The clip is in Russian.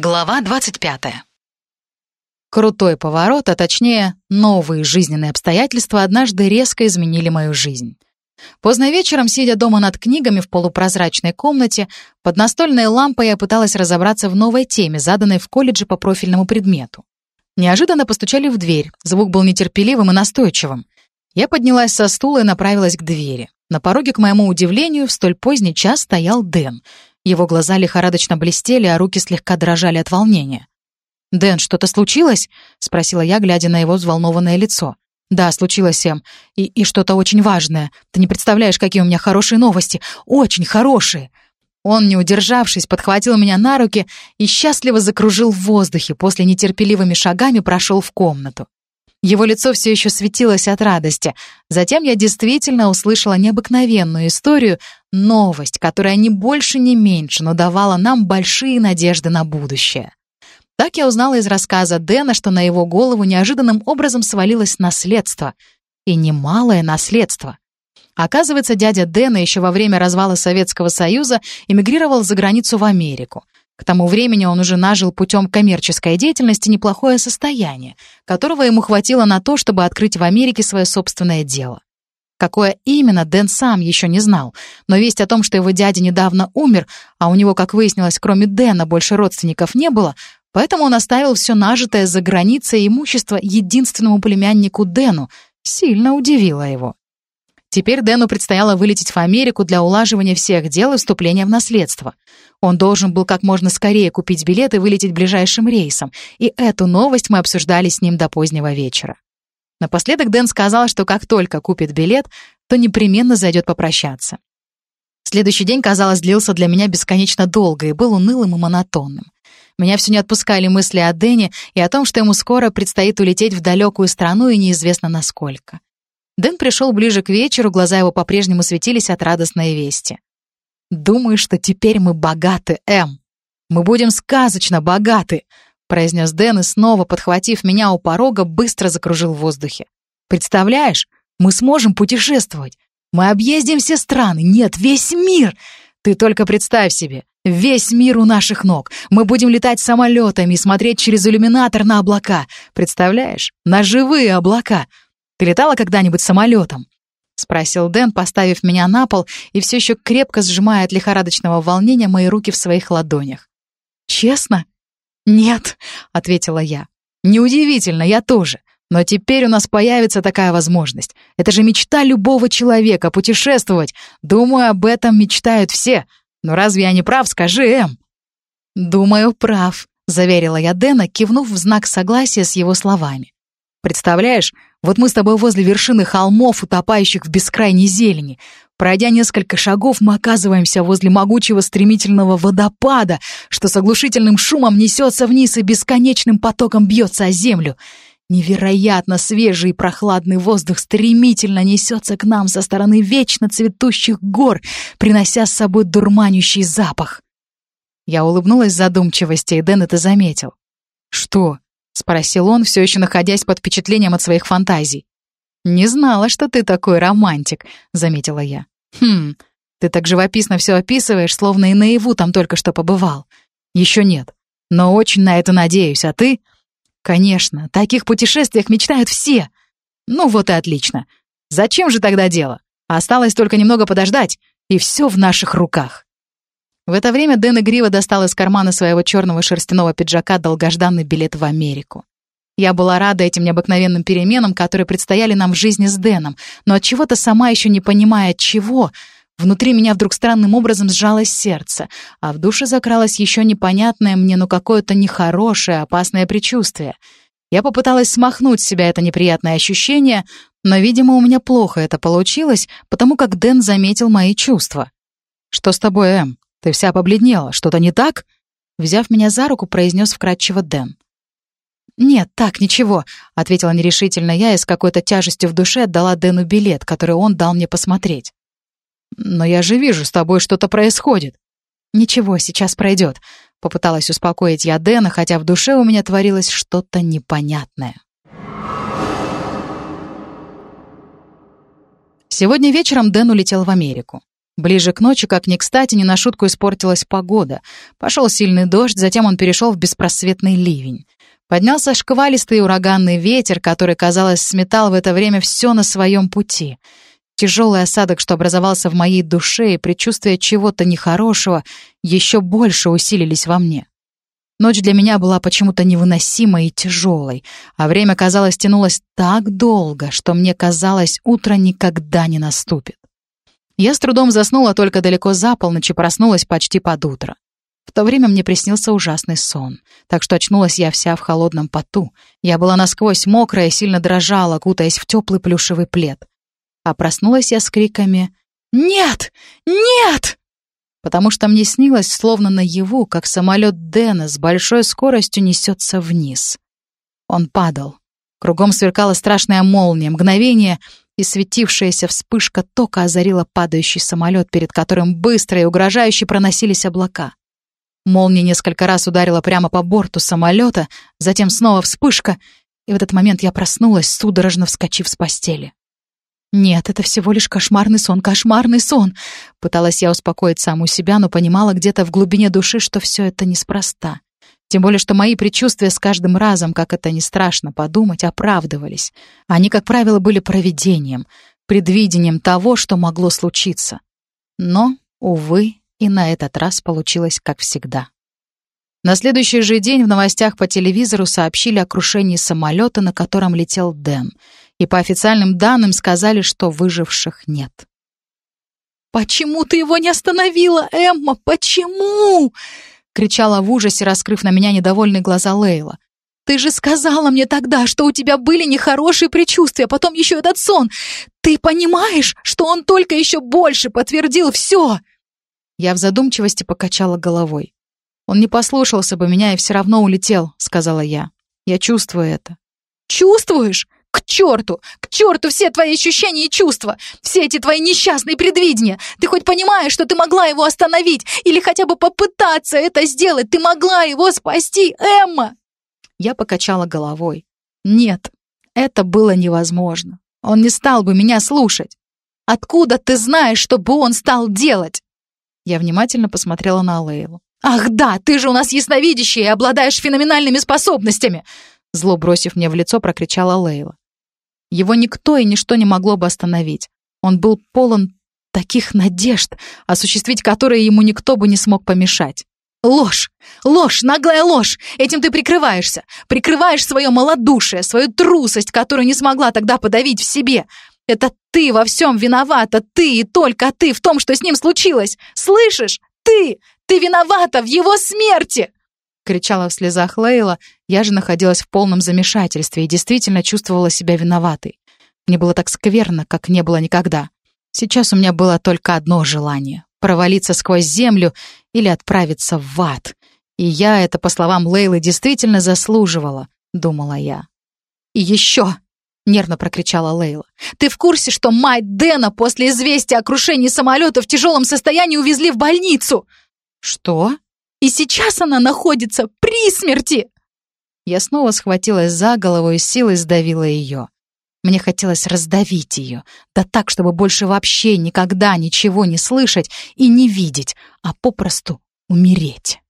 Глава 25. Крутой поворот, а точнее, новые жизненные обстоятельства однажды резко изменили мою жизнь. Поздно вечером, сидя дома над книгами в полупрозрачной комнате, под настольной лампой я пыталась разобраться в новой теме, заданной в колледже по профильному предмету. Неожиданно постучали в дверь, звук был нетерпеливым и настойчивым. Я поднялась со стула и направилась к двери. На пороге, к моему удивлению, в столь поздний час стоял Дэн — его глаза лихорадочно блестели, а руки слегка дрожали от волнения. «Дэн, что-то случилось?» — спросила я, глядя на его взволнованное лицо. «Да, случилось, Сэм. И, и что-то очень важное. Ты не представляешь, какие у меня хорошие новости. Очень хорошие!» Он, не удержавшись, подхватил меня на руки и счастливо закружил в воздухе, после нетерпеливыми шагами прошел в комнату. Его лицо все еще светилось от радости. Затем я действительно услышала необыкновенную историю, новость, которая не больше, не меньше, но давала нам большие надежды на будущее. Так я узнала из рассказа Дэна, что на его голову неожиданным образом свалилось наследство. И немалое наследство. Оказывается, дядя Дэна еще во время развала Советского Союза эмигрировал за границу в Америку — к тому времени он уже нажил путем коммерческой деятельности неплохое состояние, которого ему хватило на то, чтобы открыть в Америке свое собственное дело. Какое именно, Дэн сам еще не знал, но весть о том, что его дядя недавно умер, а у него, как выяснилось, кроме Дэна больше родственников не было, поэтому он оставил все нажитое за границей имущество единственному племяннику Дэну, сильно удивило его. Теперь Дэну предстояло вылететь в Америку для улаживания всех дел и вступления в наследство. Он должен был как можно скорее купить билет и вылететь ближайшим рейсом, и эту новость мы обсуждали с ним до позднего вечера. Напоследок Дэн сказал, что как только купит билет, то непременно зайдет попрощаться. Следующий день, казалось, длился для меня бесконечно долго и был унылым и монотонным. Меня все не отпускали мысли о Дэне и о том, что ему скоро предстоит улететь в далекую страну и неизвестно насколько. Дэн пришел ближе к вечеру, глаза его по-прежнему светились от радостной вести. «Думаю, что теперь мы богаты, Эм. Мы будем сказочно богаты», — произнес Дэн и снова, подхватив меня у порога, быстро закружил в воздухе. «Представляешь, мы сможем путешествовать. Мы объездим все страны, нет, весь мир. Ты только представь себе, весь мир у наших ног. Мы будем летать самолетами и смотреть через иллюминатор на облака. Представляешь, на живые облака. Ты летала когда-нибудь самолетом?» — спросил Дэн, поставив меня на пол и все еще крепко сжимая от лихорадочного волнения мои руки в своих ладонях. «Честно?» «Нет», — ответила я. «Неудивительно, я тоже. Но теперь у нас появится такая возможность. Это же мечта любого человека — путешествовать. Думаю, об этом мечтают все. Но разве я не прав, скажи, Эм?» «Думаю, прав», — заверила я Дэна, кивнув в знак согласия с его словами. «Представляешь, вот мы с тобой возле вершины холмов, утопающих в бескрайней зелени. Пройдя несколько шагов, мы оказываемся возле могучего стремительного водопада, что с оглушительным шумом несется вниз и бесконечным потоком бьется о землю. Невероятно свежий и прохладный воздух стремительно несется к нам со стороны вечно цветущих гор, принося с собой дурманящий запах. Я улыбнулась задумчивости, и Дэн это заметил. «Что?» — спросил он, все еще находясь под впечатлением от своих фантазий. «Не знала, что ты такой романтик», — заметила я. «Хм, ты так живописно все описываешь, словно и наяву там только что побывал. Еще нет, но очень на это надеюсь, а ты...» «Конечно, о таких путешествиях мечтают все!» «Ну вот и отлично. Зачем же тогда дело? Осталось только немного подождать, и все в наших руках». В это время Дэн игриво достал из кармана своего черного шерстяного пиджака долгожданный билет в Америку. Я была рада этим необыкновенным переменам, которые предстояли нам в жизни с Дэном, но от чего то сама еще не понимая чего, внутри меня вдруг странным образом сжалось сердце, а в душе закралось еще непонятное мне, но какое-то нехорошее, опасное предчувствие. Я попыталась смахнуть с себя это неприятное ощущение, но, видимо, у меня плохо это получилось, потому как Дэн заметил мои чувства. «Что с тобой, Эм?» Ты вся побледнела. Что-то не так?» Взяв меня за руку, произнес вкратчиво Дэн. «Нет, так, ничего», — ответила нерешительно я и с какой-то тяжестью в душе отдала Дэну билет, который он дал мне посмотреть. «Но я же вижу, с тобой что-то происходит». «Ничего, сейчас пройдет», — попыталась успокоить я Дэна, хотя в душе у меня творилось что-то непонятное. Сегодня вечером Дэн улетел в Америку. Ближе к ночи, как ни кстати, не на шутку испортилась погода. Пошел сильный дождь, затем он перешел в беспросветный ливень. Поднялся шквалистый ураганный ветер, который, казалось, сметал в это время все на своем пути. Тяжелый осадок, что образовался в моей душе, и предчувствие чего-то нехорошего, еще больше усилились во мне. Ночь для меня была почему-то невыносимой и тяжелой, а время, казалось, тянулось так долго, что мне казалось, утро никогда не наступит. Я с трудом заснула только далеко за полночь и проснулась почти под утро. В то время мне приснился ужасный сон, так что очнулась я вся в холодном поту. Я была насквозь мокрая сильно дрожала, кутаясь в теплый плюшевый плед. А проснулась я с криками «Нет! Нет!» Потому что мне снилось, словно наяву, как самолет Дэна с большой скоростью несется вниз. Он падал. Кругом сверкала страшная молния, мгновение, и светившаяся вспышка тока озарила падающий самолет, перед которым быстро и угрожающе проносились облака. Молния несколько раз ударила прямо по борту самолета, затем снова вспышка, и в этот момент я проснулась, судорожно вскочив с постели. «Нет, это всего лишь кошмарный сон, кошмарный сон!» Пыталась я успокоить саму себя, но понимала где-то в глубине души, что все это неспроста. Тем более, что мои предчувствия с каждым разом, как это не страшно подумать, оправдывались. Они, как правило, были провидением, предвидением того, что могло случиться. Но, увы, и на этот раз получилось как всегда. На следующий же день в новостях по телевизору сообщили о крушении самолета, на котором летел Дэн, и по официальным данным сказали, что выживших нет. «Почему ты его не остановила, Эмма? Почему?» Кричала в ужасе, раскрыв на меня недовольные глаза Лейла. «Ты же сказала мне тогда, что у тебя были нехорошие предчувствия, потом еще этот сон. Ты понимаешь, что он только еще больше подтвердил все?» Я в задумчивости покачала головой. «Он не послушался бы меня и все равно улетел», — сказала я. «Я чувствую это». «Чувствуешь? К черту! К черту все твои ощущения и чувства! Все эти твои несчастные предвидения! Ты хоть понимаешь, что ты могла его остановить? Или хотя бы попытаться это сделать? Ты могла его спасти, Эмма!» Я покачала головой. «Нет, это было невозможно. Он не стал бы меня слушать. Откуда ты знаешь, что бы он стал делать?» Я внимательно посмотрела на Лейлу. «Ах да, ты же у нас ясновидящая и обладаешь феноменальными способностями!» Зло бросив мне в лицо, прокричала Лейла. Его никто и ничто не могло бы остановить. Он был полон таких надежд, осуществить которые ему никто бы не смог помешать. Ложь! Ложь! Наглая ложь! Этим ты прикрываешься. Прикрываешь свое малодушие, свою трусость, которую не смогла тогда подавить в себе. Это ты во всем виновата, ты и только ты в том, что с ним случилось. Слышишь? Ты! Ты виновата в его смерти! Кричала в слезах Лейла, я же находилась в полном замешательстве и действительно чувствовала себя виноватой. Мне было так скверно, как не было никогда. Сейчас у меня было только одно желание — провалиться сквозь землю или отправиться в ад. И я это, по словам Лейлы, действительно заслуживала, думала я. «И еще!» — нервно прокричала Лейла. «Ты в курсе, что мать Дэна после известия о крушении самолета в тяжелом состоянии увезли в больницу?» «Что?» И сейчас она находится при смерти!» Я снова схватилась за голову и силой сдавила ее. Мне хотелось раздавить ее, да так, чтобы больше вообще никогда ничего не слышать и не видеть, а попросту умереть.